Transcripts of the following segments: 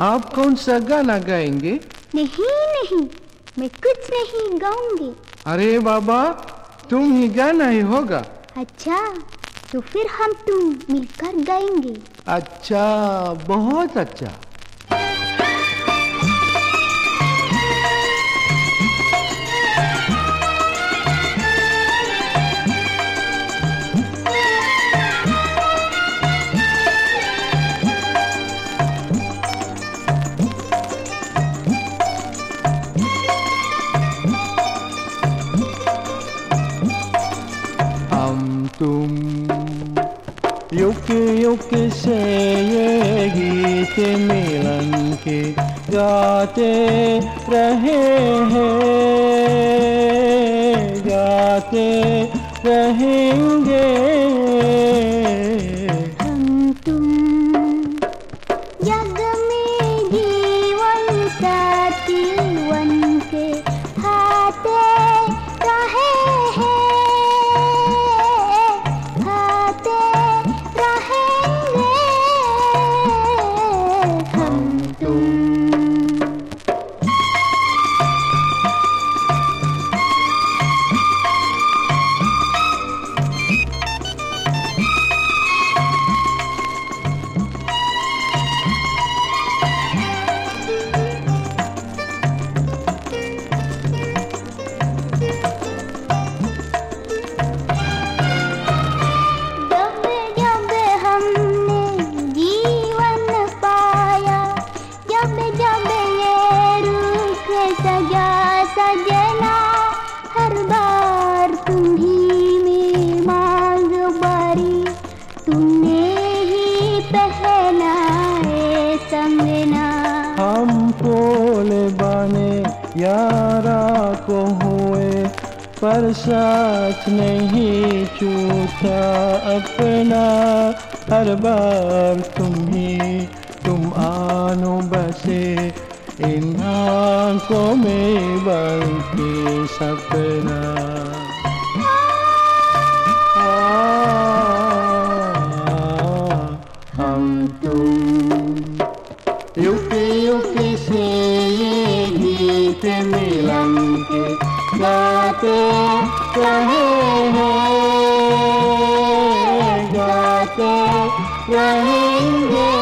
आप कौन सा गाना गाएँगे? नहीं नहीं मैं कुछ नहीं गाऊँगी। अरे बाबा तुम ही गाना ही होगा। अच्छा तो फिर हम तुम मिलकर गाएँगे। अच्छा बहुत अच्छा। तुम। युग युग से ये गीत मिलन के गाते रहे हैं। गाते रहेंगे। हम तुम जग हम कोले बाने यारा को हुए पर साथ नहीं छूटा अपना। हर बार तुम हम तुम से ये गीत मिलन के गाते रहे हैं गाते रहेंगे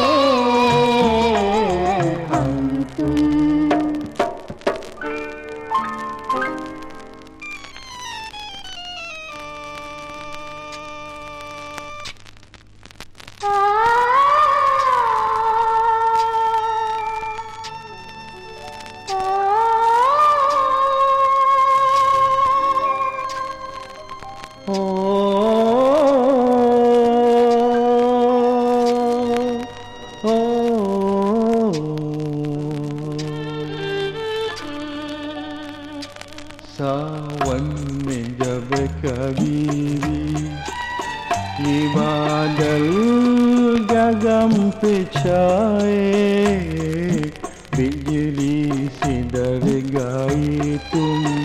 सावन में जब कभी भी ये बादल गगम पे छाए बिजली से डर गई तुम